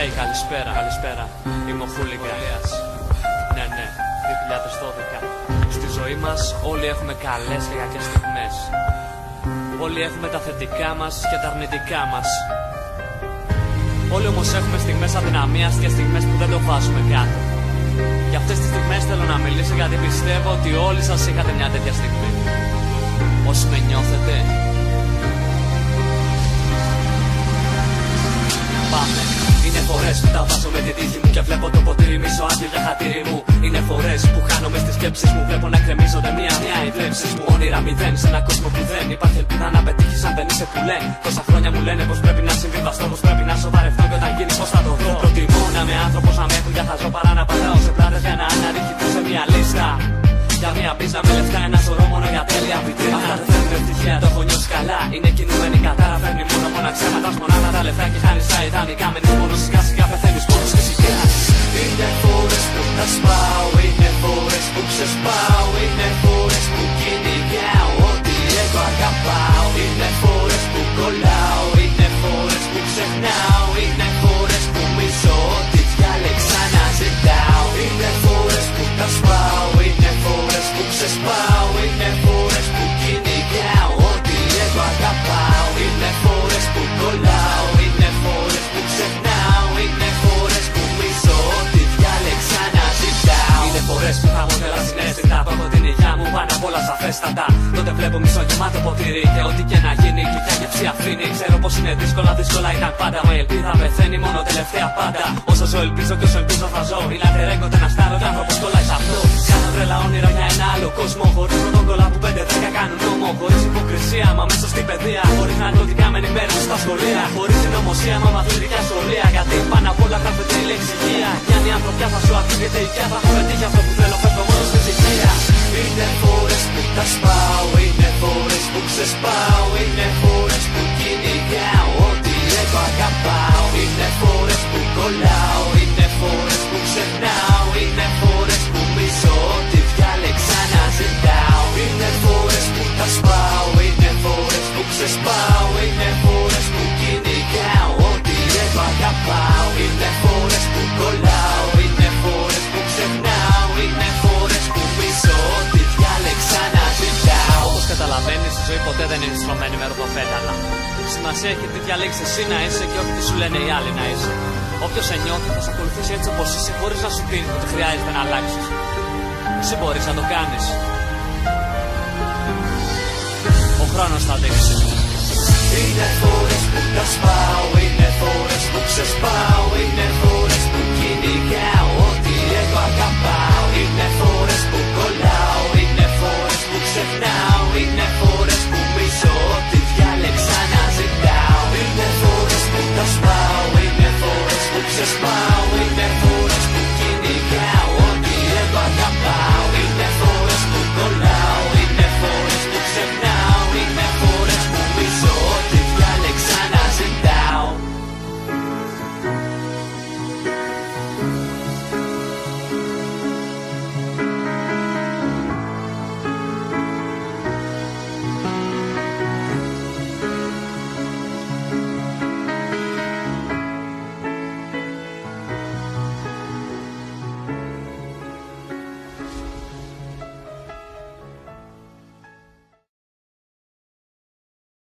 Hey, καλησπέρα, καλησπέρα. Είμαι ο Χούλιγκας. Ναι, ναι, 2012. Στη ζωή μας όλοι έχουμε καλές και κακές στιγμές. Όλοι έχουμε τα θετικά μας και τα αρνητικά μας. Όλοι όμως έχουμε στιγμές αδυναμίας και στιγμές που δεν το βάζουμε κάτω. Για αυτές τις στιγμές θέλω να μιλήσω γιατί πιστεύω ότι όλοι σας είχατε μια τέτοια στιγμή. Όσοι με νιώθετε, τη τύχη μου και βλέπω το ποτήρι μισό άδειο για χατήρι μου. Είναι φορές που χάνομαι στις σκέψεις μου. Βλέπω να κρεμίζονται μία-μία οι βλέψεις μου. Όνειρα μηδέν σε ένα κόσμο που δεν υπάρχει ελπίδα να πετύχεις αν δεν είσαι που λένε. Τόσα χρόνια μου λένε πως πρέπει να συμβιβαστώ, πως πρέπει να σοβαρευτώ και όταν γίνεις πώς θα το δω. Προτιμώ να είμαι άνθρωπος να με έχουν για χαζό παρά να πατάω σε πλάτες για να αναρριχηθώ φορέ που θα μοντέλα συνέστητα. Που έχω την υγειά μου πάνω απ' όλα σαφέστατα. Τότε βλέπω μισό γεμάτο ποτήρι και ό,τι και να γίνει. Και πια γεύση αφήνει. Ξέρω πως είναι δύσκολα, δύσκολα ήταν πάντα. Μα η ελπίδα πεθαίνει μόνο τελευταία πάντα. Όσο ζω ελπίζω και όσο ελπίζω θα ζω. Είναι ατερέγκοτε ένα στάλο και άνθρωπος κολλάει σε αυτό. Κάνω τρελά όνειρα για ένα άλλο κόσμο. Χωρίς πρωτόκολλα που πέντε δέκα κάνουν νόμο. Χωρίς υποκρισία, μα μέσα στην παιδεία. Χωρίς ναρκωτικά με ενημέρωση στα σχολεία. Χωρίς συνωμοσία, μα μαθητικά σχολεία. Γιατί πάνω απ' όλα γράφεται η λέξη υγεία. Κι αν η ανθρωπιά θα σου ακούγεται η θα έχω πετύχει δεν είναι στρωμένη με ροδοπέταλα. Σημασία έχει τι διαλέξεις εσύ να είσαι και όχι τι σου λένε οι άλλοι να είσαι. Όποιος σε νιώθει θα σε ακολουθήσει έτσι όπως είσαι, χωρί να σου πει ότι χρειάζεται να αλλάξεις. Εσύ μπορείς να το κάνεις. Ο χρόνος θα δείξει. Είναι φορές που